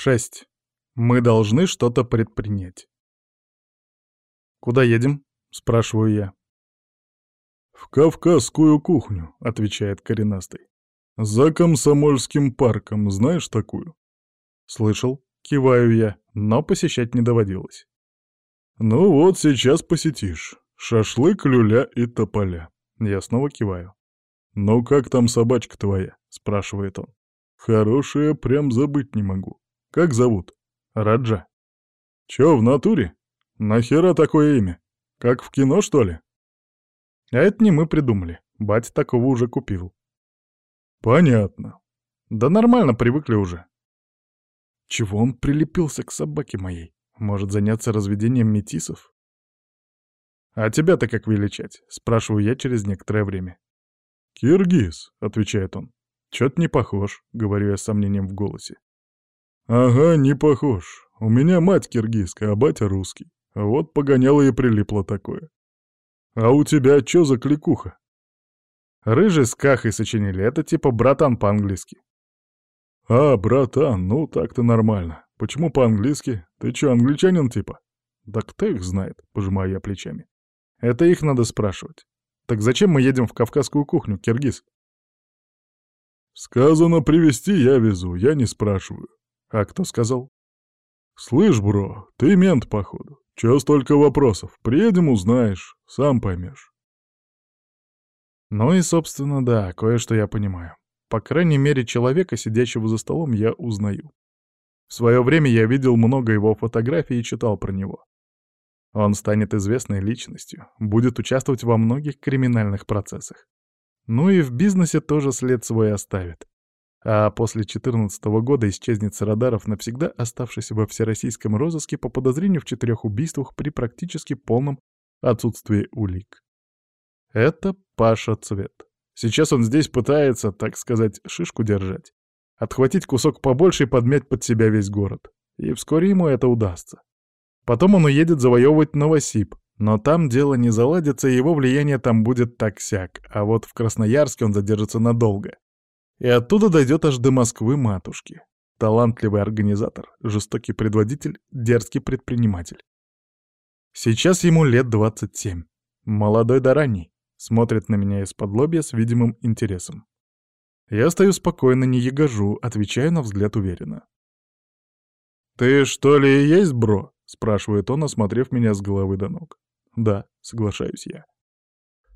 Шесть. Мы должны что-то предпринять. «Куда едем?» — спрашиваю я. «В Кавказскую кухню», — отвечает коренастый. «За Комсомольским парком, знаешь такую?» «Слышал», — киваю я, но посещать не доводилось. «Ну вот, сейчас посетишь. Шашлык, люля и тополя». Я снова киваю. «Ну как там собачка твоя?» — спрашивает он. «Хорошая, прям забыть не могу. Как зовут?» «Раджа». «Чё, в натуре? Нахера такое имя? Как в кино, что ли?» «А это не мы придумали. Батя такого уже купил». «Понятно». «Да нормально, привыкли уже». Чего он прилепился к собаке моей? Может заняться разведением метисов? «А тебя-то как величать?» — спрашиваю я через некоторое время. «Киргиз», — отвечает он. «Чё-то не похож», — говорю я с сомнением в голосе. «Ага, не похож. У меня мать киргизская, а батя русский. Вот погоняло и прилипло такое. А у тебя чё за кликуха?» «Рыжий с кахой сочинили, это типа братан по-английски». «А, братан, ну так-то нормально. Почему по-английски? Ты чё, англичанин типа?» «Да кто их знает?» — пожимаю я плечами. «Это их надо спрашивать. Так зачем мы едем в кавказскую кухню, Киргиз?» «Сказано привезти, я везу, я не спрашиваю». «А кто сказал?» «Слышь, бро, ты мент, походу. Чё столько вопросов? Приедем, узнаешь, сам поймешь». Ну и, собственно, да, кое-что я понимаю. По крайней мере, человека, сидящего за столом, я узнаю. В свое время я видел много его фотографий и читал про него. Он станет известной личностью, будет участвовать во многих криминальных процессах. Ну и в бизнесе тоже след свой оставит. А после 2014 года исчезнет с радаров, навсегда оставшись во всероссийском розыске по подозрению в четырех убийствах при практически полном отсутствии улик. Это Паша Цвет. Сейчас он здесь пытается, так сказать, шишку держать. Отхватить кусок побольше и подмять под себя весь город. И вскоре ему это удастся. Потом он уедет завоевывать Новосиб, но там дело не заладится, и его влияние там будет так-сяк, а вот в Красноярске он задержится надолго. И оттуда дойдет аж до Москвы-матушки. Талантливый организатор, жестокий предводитель, дерзкий предприниматель. Сейчас ему лет 27. Молодой да ранний. Смотрит на меня из-под лобья с видимым интересом. Я стою спокойно, не ягожу, отвечаю на взгляд уверенно. «Ты что ли и есть, бро?» — спрашивает он, осмотрев меня с головы до ног. «Да», — соглашаюсь я.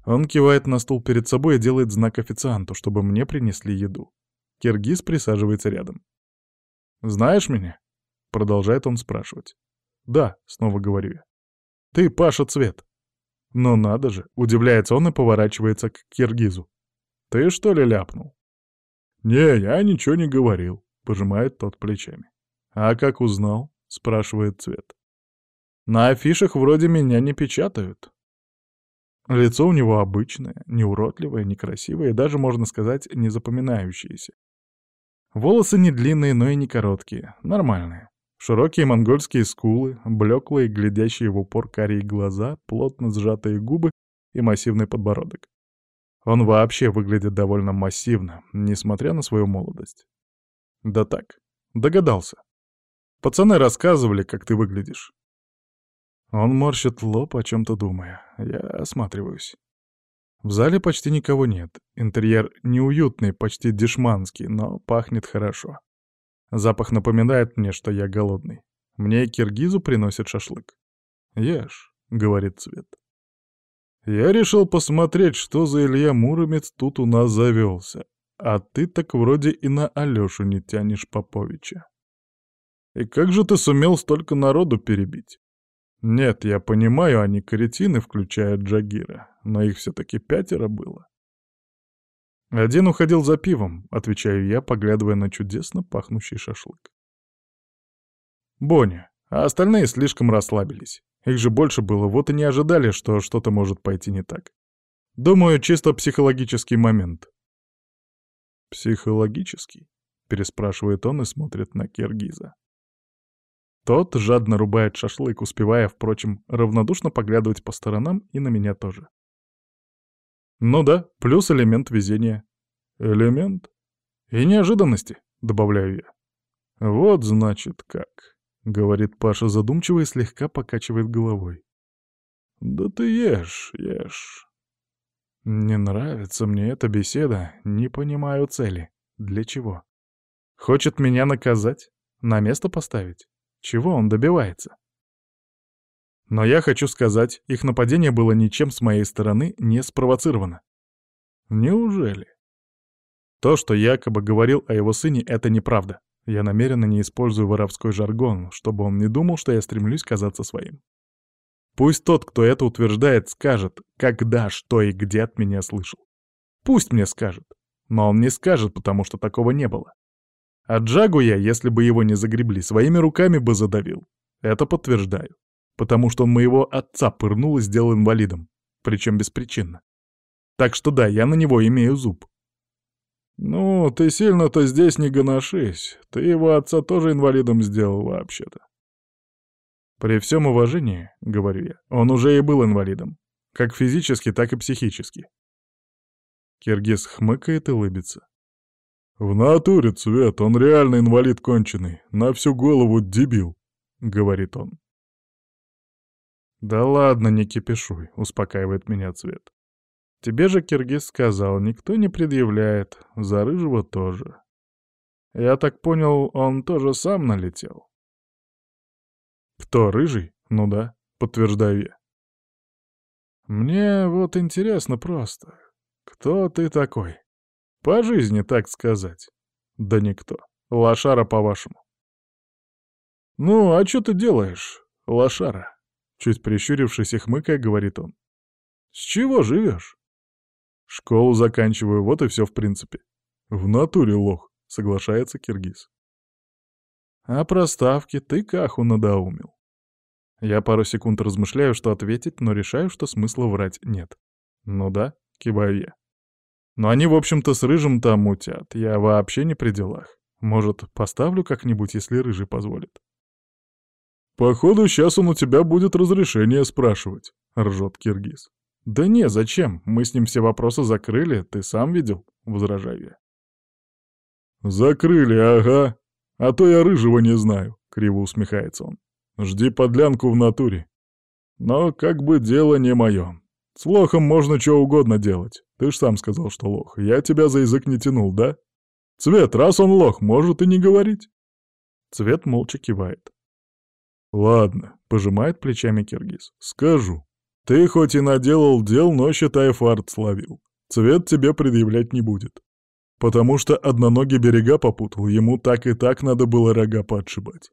Он кивает на стул перед собой и делает знак официанту, чтобы мне принесли еду. Киргиз присаживается рядом. «Знаешь меня?» — продолжает он спрашивать. «Да», — снова говорю я. «Ты Паша Цвет». «Ну надо же!» — удивляется он и поворачивается к Киргизу. «Ты что ли ляпнул?» «Не, я ничего не говорил», — пожимает тот плечами. «А как узнал?» — спрашивает Цвет. «На афишах вроде меня не печатают». Лицо у него обычное, неуродливое, некрасивое и даже, можно сказать, не запоминающееся. Волосы не длинные, но и не короткие, нормальные. Широкие монгольские скулы, блеклые, глядящие в упор карие глаза, плотно сжатые губы и массивный подбородок. Он вообще выглядит довольно массивно, несмотря на свою молодость. Да так, догадался. Пацаны рассказывали, как ты выглядишь. Он морщит лоб, о чем-то думая. Я осматриваюсь. В зале почти никого нет. Интерьер неуютный, почти дешманский, но пахнет хорошо. Запах напоминает мне, что я голодный. Мне киргизу приносят шашлык. «Ешь», — говорит Цвет. «Я решил посмотреть, что за Илья Муромец тут у нас завелся. А ты так вроде и на Алёшу не тянешь Поповича. И как же ты сумел столько народу перебить? Нет, я понимаю, они каретины, включая Джагира, но их все-таки пятеро было. «Один уходил за пивом», — отвечаю я, поглядывая на чудесно пахнущий шашлык. Боня, а остальные слишком расслабились. Их же больше было, вот и не ожидали, что что-то может пойти не так. Думаю, чисто психологический момент. «Психологический?» — переспрашивает он и смотрит на Киргиза. Тот жадно рубает шашлык, успевая, впрочем, равнодушно поглядывать по сторонам и на меня тоже. Ну да, плюс элемент везения. Элемент? И неожиданности, добавляю я. «Вот, значит, как», — говорит Паша задумчиво и слегка покачивает головой. «Да ты ешь, ешь». Не нравится мне эта беседа, не понимаю цели. Для чего? Хочет меня наказать? На место поставить? Чего он добивается? Но я хочу сказать, их нападение было ничем с моей стороны не спровоцировано. Неужели? То, что якобы говорил о его сыне, это неправда. Я намеренно не использую воровской жаргон, чтобы он не думал, что я стремлюсь казаться своим. Пусть тот, кто это утверждает, скажет, когда, что и где от меня слышал. Пусть мне скажет. Но он не скажет, потому что такого не было. А Джагу я, если бы его не загребли, своими руками бы задавил. Это подтверждаю потому что он моего отца пырнул и сделал инвалидом, причем беспричинно. Так что да, я на него имею зуб. «Ну, ты сильно-то здесь не гоношись. Ты его отца тоже инвалидом сделал вообще-то». «При всем уважении, — говорю я, — он уже и был инвалидом. Как физически, так и психически». Киргиз хмыкает и лыбится. «В натуре, Цвет, он реально инвалид конченый, на всю голову дебил», — говорит он. «Да ладно, не кипишуй», — успокаивает меня Цвет. «Тебе же Киргиз сказал, никто не предъявляет, за Рыжего тоже. Я так понял, он тоже сам налетел». «Кто, Рыжий? Ну да», — подтверждаю я. «Мне вот интересно просто, кто ты такой? По жизни, так сказать». «Да никто. Лошара, по-вашему». «Ну, а что ты делаешь, лошара?» Чуть прищурившись и хмыкая, говорит он. «С чего живешь?» «Школу заканчиваю, вот и все в принципе». «В натуре лох», — соглашается Киргиз. «А про ставки ты каху надоумил». Я пару секунд размышляю, что ответить, но решаю, что смысла врать нет. «Ну да», — киваю я. «Но они, в общем-то, с Рыжим там мутят. Я вообще не при делах. Может, поставлю как-нибудь, если Рыжий позволит?» «Походу, сейчас он у тебя будет разрешение спрашивать», — ржет Киргиз. «Да не, зачем? Мы с ним все вопросы закрыли, ты сам видел?» — возражаю я. «Закрыли, ага. А то я рыжего не знаю», — криво усмехается он. «Жди подлянку в натуре. Но как бы дело не мое. С лохом можно что угодно делать. Ты ж сам сказал, что лох. Я тебя за язык не тянул, да? Цвет, раз он лох, может и не говорить». Цвет молча кивает. «Ладно», — пожимает плечами Киргиз. «Скажу. Ты хоть и наделал дел, но, считай, фарт словил. Цвет тебе предъявлять не будет. Потому что одноногий берега попутал, ему так и так надо было рога подшибать.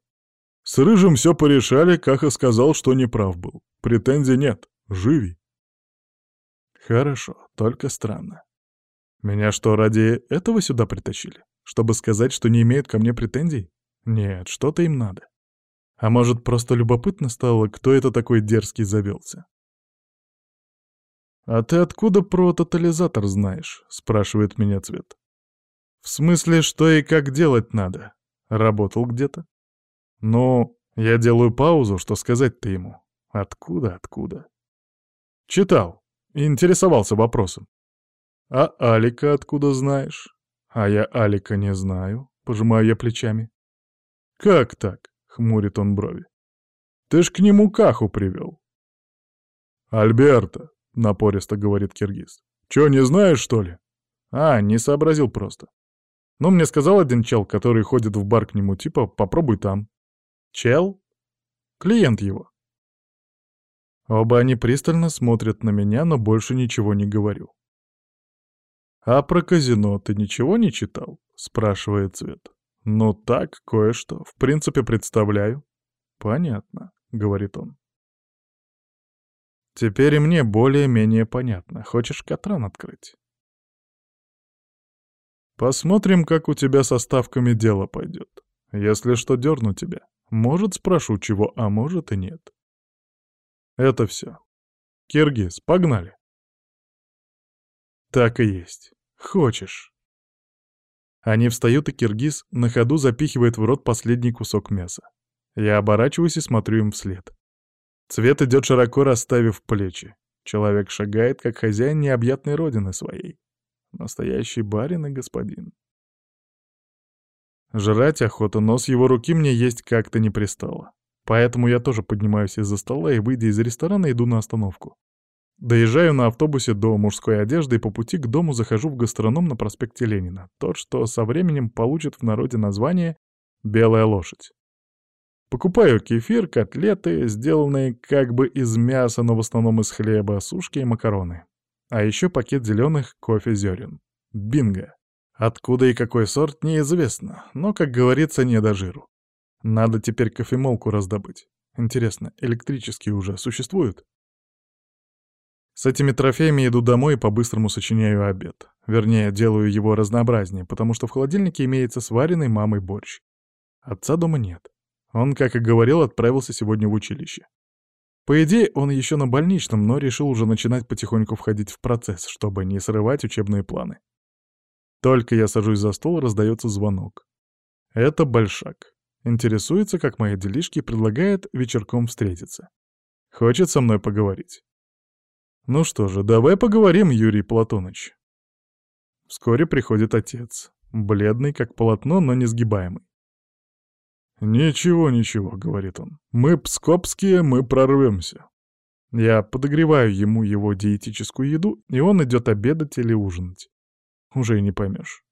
С Рыжим все порешали, Каха сказал, что неправ был. Претензий нет. Живи». «Хорошо, только странно. Меня что, ради этого сюда притащили? Чтобы сказать, что не имеют ко мне претензий? Нет, что-то им надо. А может, просто любопытно стало, кто это такой дерзкий завелся? «А ты откуда про тотализатор знаешь?» — спрашивает меня Цвет. «В смысле, что и как делать надо? Работал где-то?» «Ну, я делаю паузу, что сказать-то ему. Откуда, откуда?» «Читал. Интересовался вопросом». «А Алика откуда знаешь?» «А я Алика не знаю», — пожимаю я плечами. «Как так? хмурит он брови. «Ты ж к нему Каху привел». «Альберта», — напористо говорит Киргиз. «Чё, не знаешь, что ли?» «А, не сообразил просто. Ну, мне сказал один чел, который ходит в бар к нему, типа, попробуй там». «Чел?» «Клиент его». Оба они пристально смотрят на меня, но больше ничего не говорю. «А про казино ты ничего не читал?» — спрашивает Цвет. «Ну так, кое-что. В принципе, представляю». «Понятно», — говорит он. «Теперь и мне более-менее понятно. Хочешь Катран открыть?» «Посмотрим, как у тебя со ставками дело пойдет. Если что, дерну тебя. Может, спрошу чего, а может и нет. Это все. Киргиз, погнали!» «Так и есть. Хочешь?» Они встают, и киргиз на ходу запихивает в рот последний кусок мяса. Я оборачиваюсь и смотрю им вслед. Цвет идет широко расставив плечи. Человек шагает, как хозяин необъятной родины своей. Настоящий барин и господин. Жрать охота, но с его руки мне есть как-то не пристало. Поэтому я тоже поднимаюсь из-за стола и, выйдя из ресторана, иду на остановку. Доезжаю на автобусе до мужской одежды и по пути к дому захожу в гастроном на проспекте Ленина, тот, что со временем получит в народе название «Белая лошадь». Покупаю кефир, котлеты, сделанные как бы из мяса, но в основном из хлеба, сушки и макароны. А еще пакет зеленых кофе-зерен. Бинго! Откуда и какой сорт, неизвестно, но, как говорится, не до жиру. Надо теперь кофемолку раздобыть. Интересно, электрические уже существуют? С этими трофеями иду домой и по-быстрому сочиняю обед. Вернее, делаю его разнообразнее, потому что в холодильнике имеется сваренный мамой борщ. Отца дома нет. Он, как и говорил, отправился сегодня в училище. По идее, он еще на больничном, но решил уже начинать потихоньку входить в процесс, чтобы не срывать учебные планы. Только я сажусь за стол, раздается звонок. Это Большак. Интересуется, как мои делишки, предлагает вечерком встретиться. Хочет со мной поговорить. Ну что же, давай поговорим, Юрий Платоныч. Вскоре приходит отец. Бледный, как полотно, но несгибаемый. «Ничего, ничего», — говорит он. «Мы пскопские, мы прорвемся». Я подогреваю ему его диетическую еду, и он идет обедать или ужинать. Уже и не поймешь.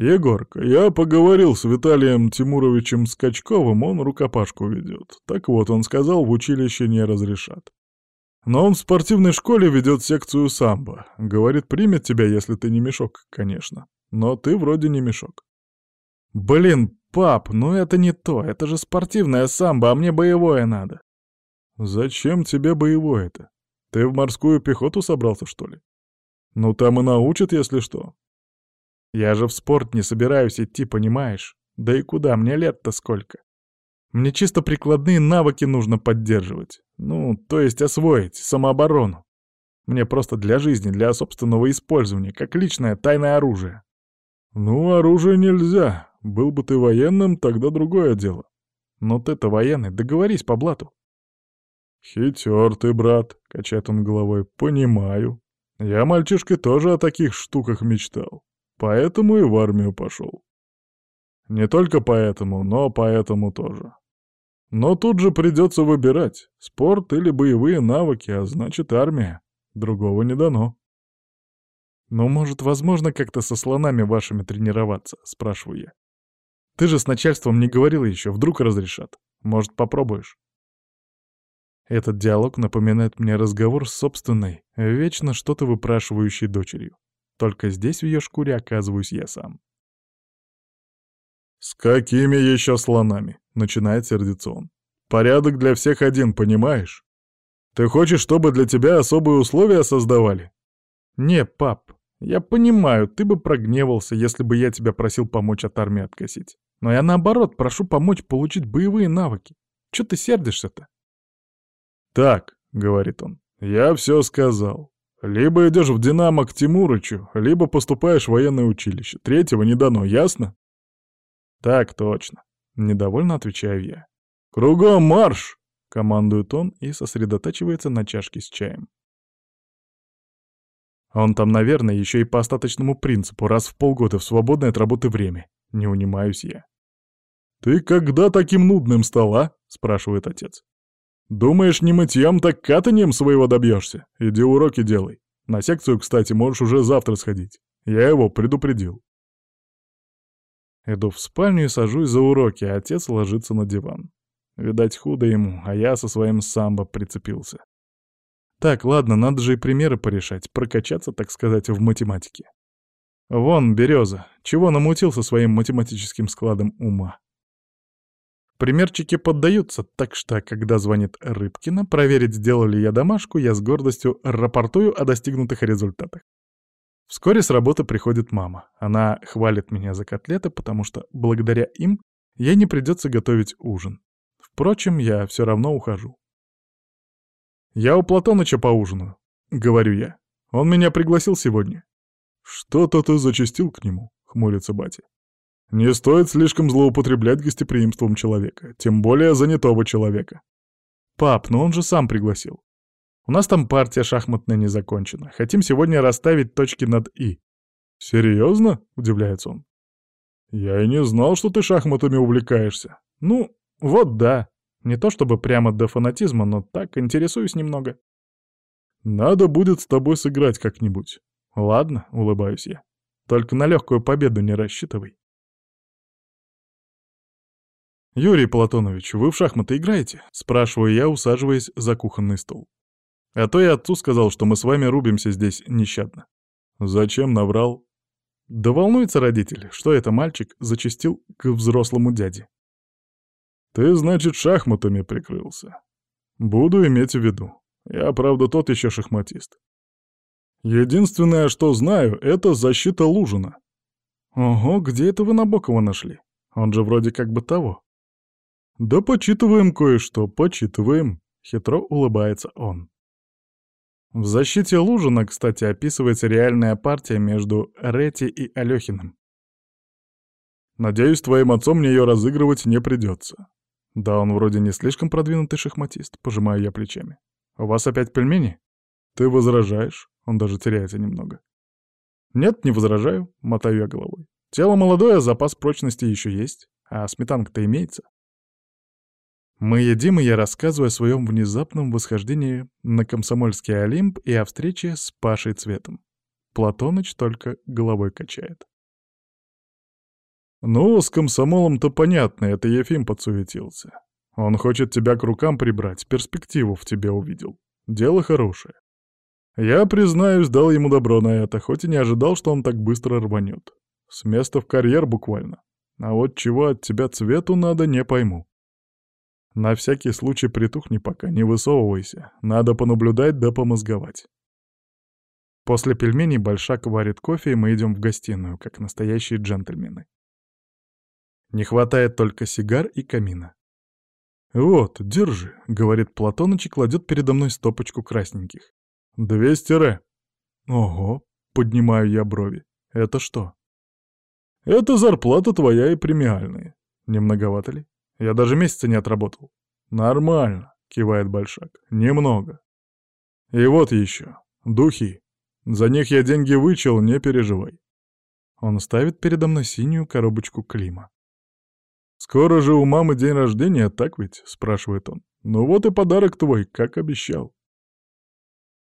«Егорка, я поговорил с Виталием Тимуровичем Скачковым, он рукопашку ведет. Так вот, он сказал, в училище не разрешат. Но он в спортивной школе ведет секцию самбо. Говорит, примет тебя, если ты не мешок, конечно. Но ты вроде не мешок. Блин, пап, ну это не то, это же спортивное самбо, а мне боевое надо. Зачем тебе боевое-то? Ты в морскую пехоту собрался, что ли? Ну там и научат, если что. Я же в спорт не собираюсь идти, понимаешь? Да и куда, мне лет-то сколько? Мне чисто прикладные навыки нужно поддерживать. Ну, то есть освоить, самооборону. Мне просто для жизни, для собственного использования, как личное тайное оружие. Ну, оружие нельзя. Был бы ты военным, тогда другое дело. Но ты-то военный, договорись по блату. Хитер ты, брат, качает он головой, понимаю. Я мальчишкой тоже о таких штуках мечтал. Поэтому и в армию пошел. Не только поэтому, но поэтому тоже. Но тут же придется выбирать, спорт или боевые навыки, а значит армия. Другого не дано. «Ну, может, возможно как-то со слонами вашими тренироваться?» — спрашиваю я. «Ты же с начальством не говорил еще, вдруг разрешат. Может, попробуешь?» Этот диалог напоминает мне разговор с собственной, вечно что-то выпрашивающей дочерью. Только здесь в ее шкуре оказываюсь я сам. «С какими еще слонами?» — начинает сердиться он. «Порядок для всех один, понимаешь? Ты хочешь, чтобы для тебя особые условия создавали?» «Не, пап, я понимаю, ты бы прогневался, если бы я тебя просил помочь от армии откосить. Но я наоборот прошу помочь получить боевые навыки. Чё ты сердишься-то?» «Так», — говорит он, — «я все сказал. Либо идешь в «Динамо» к Тимурычу, либо поступаешь в военное училище. Третьего не дано, ясно?» «Так точно», — недовольно отвечаю я. «Кругом марш!» — командует он и сосредотачивается на чашке с чаем. Он там, наверное, еще и по остаточному принципу, раз в полгода в свободное от работы время. Не унимаюсь я. «Ты когда таким нудным стал, а?» — спрашивает отец. «Думаешь, не мытьем, так катанием своего добьешься? Иди уроки делай. На секцию, кстати, можешь уже завтра сходить. Я его предупредил». Иду в спальню и сажусь за уроки, а отец ложится на диван. Видать, худо ему, а я со своим самбо прицепился. Так, ладно, надо же и примеры порешать, прокачаться, так сказать, в математике. Вон, береза, чего намутил со своим математическим складом ума. Примерчики поддаются, так что, когда звонит Рыбкина, проверить, сделал ли я домашку, я с гордостью рапортую о достигнутых результатах. Вскоре с работы приходит мама. Она хвалит меня за котлеты, потому что благодаря им ей не придется готовить ужин. Впрочем, я все равно ухожу. «Я у Платоныча поужинаю», — говорю я. «Он меня пригласил сегодня». «Что-то ты зачастил к нему», — хмурится батя. «Не стоит слишком злоупотреблять гостеприимством человека, тем более занятого человека». «Пап, но он же сам пригласил. У нас там партия шахматная не закончена. Хотим сегодня расставить точки над «и». «Серьезно?» — удивляется он. Я и не знал, что ты шахматами увлекаешься. Ну, вот да. Не то чтобы прямо до фанатизма, но так, интересуюсь немного. Надо будет с тобой сыграть как-нибудь. Ладно, улыбаюсь я. Только на легкую победу не рассчитывай. «Юрий Платонович, вы в шахматы играете?» — спрашиваю я, усаживаясь за кухонный стол. А то я отцу сказал, что мы с вами рубимся здесь нещадно. Зачем наврал? Да волнуется родитель, что это мальчик зачастил к взрослому дяде. Ты, значит, шахматами прикрылся. Буду иметь в виду. Я, правда, тот еще шахматист. Единственное, что знаю, это защита Лужина. Ого, где это вы Набокова нашли? Он же вроде как бы того. Да почитываем кое-что, почитываем. Хитро улыбается он. В защите Лужина, кстати, описывается реальная партия между Рети и Алёхиным. Надеюсь, твоим отцом мне ее разыгрывать не придется. Да, он вроде не слишком продвинутый шахматист, пожимаю я плечами. У вас опять пельмени? Ты возражаешь? Он даже теряется немного. Нет, не возражаю, мотаю я головой. Тело молодое, запас прочности еще есть, а сметанка-то имеется. Мы едим, и я рассказываю о своем внезапном восхождении на комсомольский Олимп и о встрече с Пашей Цветом. Платоныч только головой качает. «Ну, с комсомолом-то понятно, это Ефим подсуетился. Он хочет тебя к рукам прибрать, перспективу в тебе увидел. Дело хорошее. Я, признаюсь, дал ему добро на это, хоть и не ожидал, что он так быстро рванет. С места в карьер буквально. А вот чего от тебя цвету надо, не пойму. На всякий случай притухни пока, не высовывайся. Надо понаблюдать да помозговать. После пельменей Большак варит кофе, и мы идем в гостиную, как настоящие джентльмены. Не хватает только сигар и камина. «Вот, держи», — говорит Платоныч и кладет передо мной стопочку красненьких. «Двести ре». «Ого», — поднимаю я брови. «Это что?» «Это зарплата твоя и премиальные. Не многовато ли?» Я даже месяца не отработал. Нормально, кивает Большак. Немного. И вот еще. Духи. За них я деньги вычел, не переживай. Он ставит передо мной синюю коробочку Клима. «Скоро же у мамы день рождения, так ведь?» — спрашивает он. «Ну вот и подарок твой, как обещал».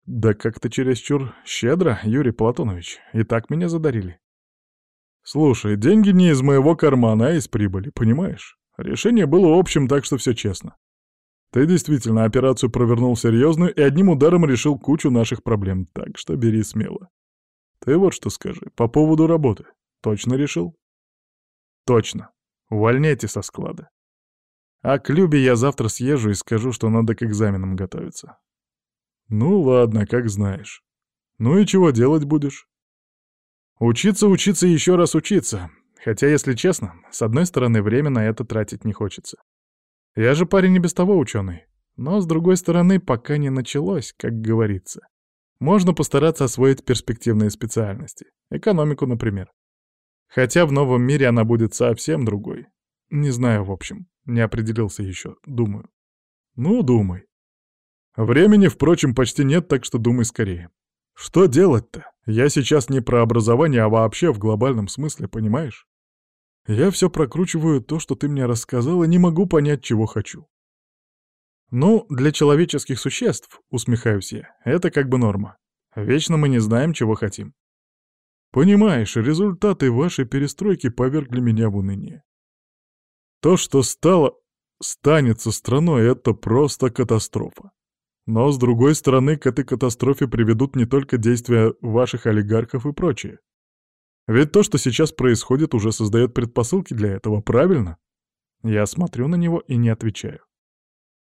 «Да как-то чересчур щедро, Юрий Платонович. И так меня задарили». «Слушай, деньги не из моего кармана, а из прибыли, понимаешь? Решение было общим, так что все честно. Ты действительно операцию провернул серьезную и одним ударом решил кучу наших проблем, так что бери смело. Ты вот что скажи, по поводу работы. Точно решил? Точно. Увольняйте со склада. А к Любе я завтра съезжу и скажу, что надо к экзаменам готовиться. Ну ладно, как знаешь. Ну и чего делать будешь? Учиться, учиться и еще раз учиться. Хотя, если честно, с одной стороны, время на это тратить не хочется. Я же парень не без того ученый. Но, с другой стороны, пока не началось, как говорится. Можно постараться освоить перспективные специальности. Экономику, например. Хотя в новом мире она будет совсем другой. Не знаю, в общем. Не определился еще, думаю. Ну, думай. Времени, впрочем, почти нет, так что думай скорее. Что делать-то? Я сейчас не про образование, а вообще в глобальном смысле, понимаешь? Я все прокручиваю то, что ты мне рассказал, и не могу понять, чего хочу. Ну, для человеческих существ, усмехаюсь я, это как бы норма. Вечно мы не знаем, чего хотим. Понимаешь, результаты вашей перестройки повергли меня в уныние. То, что стало, станет со страной, это просто катастрофа. Но, с другой стороны, к этой катастрофе приведут не только действия ваших олигархов и прочее. Ведь то, что сейчас происходит, уже создает предпосылки для этого, правильно? Я смотрю на него и не отвечаю.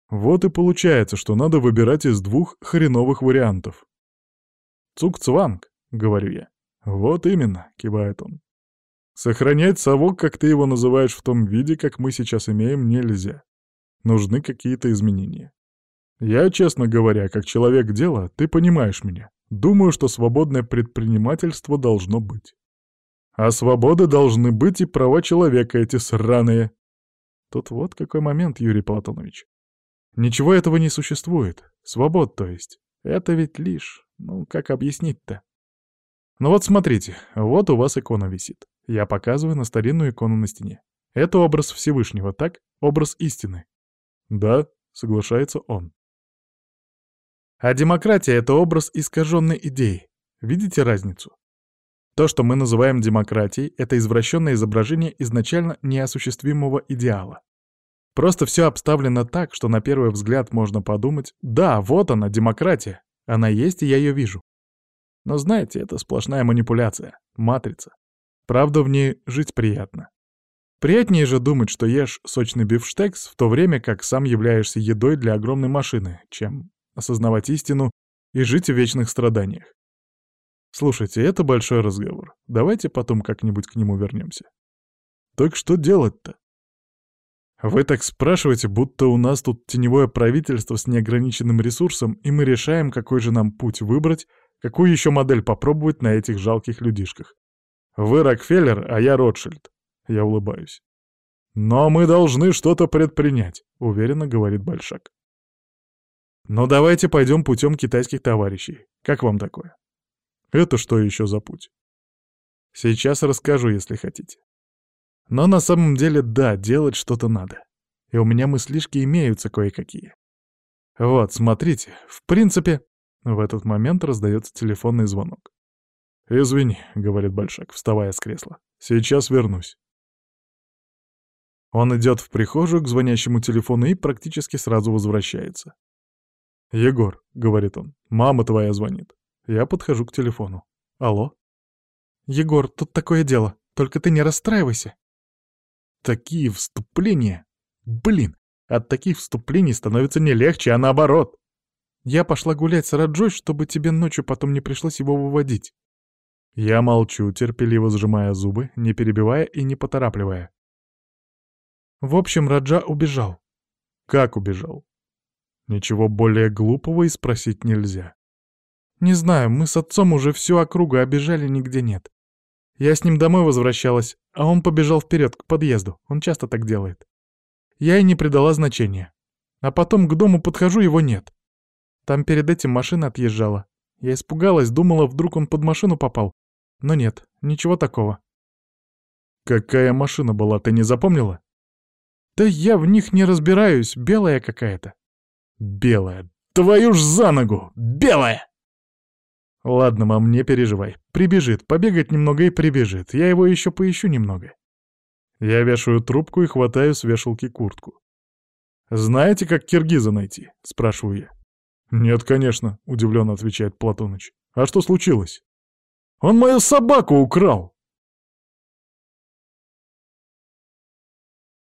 Вот и получается, что надо выбирать из двух хреновых вариантов. «Цук-цванг», — говорю я. «Вот именно», — кивает он. «Сохранять совок, как ты его называешь, в том виде, как мы сейчас имеем, нельзя. Нужны какие-то изменения. Я, честно говоря, как человек дела, ты понимаешь меня. Думаю, что свободное предпринимательство должно быть. А свободы должны быть и права человека эти сраные. Тут вот какой момент, Юрий Платонович. Ничего этого не существует. Свобод, то есть. Это ведь лишь... Ну, как объяснить-то? Ну вот смотрите, вот у вас икона висит. Я показываю на старинную икону на стене. Это образ Всевышнего, так? Образ истины. Да, соглашается он. А демократия — это образ искаженной идеи. Видите разницу? То, что мы называем демократией, это извращенное изображение изначально неосуществимого идеала. Просто все обставлено так, что на первый взгляд можно подумать, да, вот она, демократия, она есть, и я ее вижу. Но знаете, это сплошная манипуляция, матрица. Правда, в ней жить приятно. Приятнее же думать, что ешь сочный бифштекс, в то время как сам являешься едой для огромной машины, чем осознавать истину и жить в вечных страданиях. Слушайте, это большой разговор. Давайте потом как-нибудь к нему вернемся. Так что делать-то? Вы так спрашиваете, будто у нас тут теневое правительство с неограниченным ресурсом, и мы решаем, какой же нам путь выбрать, какую еще модель попробовать на этих жалких людишках. Вы Рокфеллер, а я Ротшильд. Я улыбаюсь. «Но мы должны что-то предпринять», — уверенно говорит Большак. «Но давайте пойдем путем китайских товарищей. Как вам такое?» Это что еще за путь? Сейчас расскажу, если хотите. Но на самом деле, да, делать что-то надо. И у меня мыслишки имеются кое-какие. Вот, смотрите, в принципе... В этот момент раздается телефонный звонок. «Извини», — говорит Большак, вставая с кресла. «Сейчас вернусь». Он идет в прихожую к звонящему телефону и практически сразу возвращается. «Егор», — говорит он, — «мама твоя звонит». Я подхожу к телефону. Алло? Егор, тут такое дело. Только ты не расстраивайся. Такие вступления. Блин, от таких вступлений становится не легче, а наоборот. Я пошла гулять с Раджой, чтобы тебе ночью потом не пришлось его выводить. Я молчу, терпеливо сжимая зубы, не перебивая и не поторапливая. В общем, Раджа убежал. Как убежал? Ничего более глупого и спросить нельзя. Не знаю, мы с отцом уже всю округу обижали, нигде нет. Я с ним домой возвращалась, а он побежал вперед к подъезду. Он часто так делает. Я и не придала значения. А потом к дому подхожу, его нет. Там перед этим машина отъезжала. Я испугалась, думала, вдруг он под машину попал. Но нет, ничего такого. Какая машина была, ты не запомнила? Да я в них не разбираюсь, белая какая-то. Белая. Твою ж за ногу! Белая! Ладно, мам, не переживай. Прибежит, побегать немного и прибежит. Я его еще поищу немного. Я вешаю трубку и хватаю с вешалки куртку. «Знаете, как киргиза найти?» — спрашиваю я. «Нет, конечно», — удивленно отвечает Платоныч. «А что случилось?» «Он мою собаку украл!»